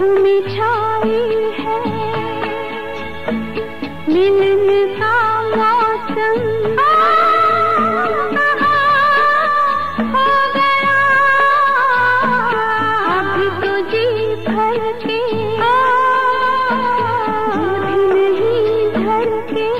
में छाई है। मिलन का मौसम। हो गया अब तो जी भर के। नहीं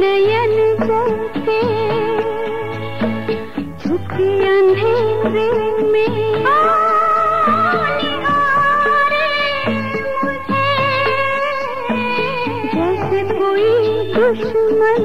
नयन जलते झुके अंधेरे में जैसे कोई दुश्मन